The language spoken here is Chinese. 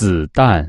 子弹。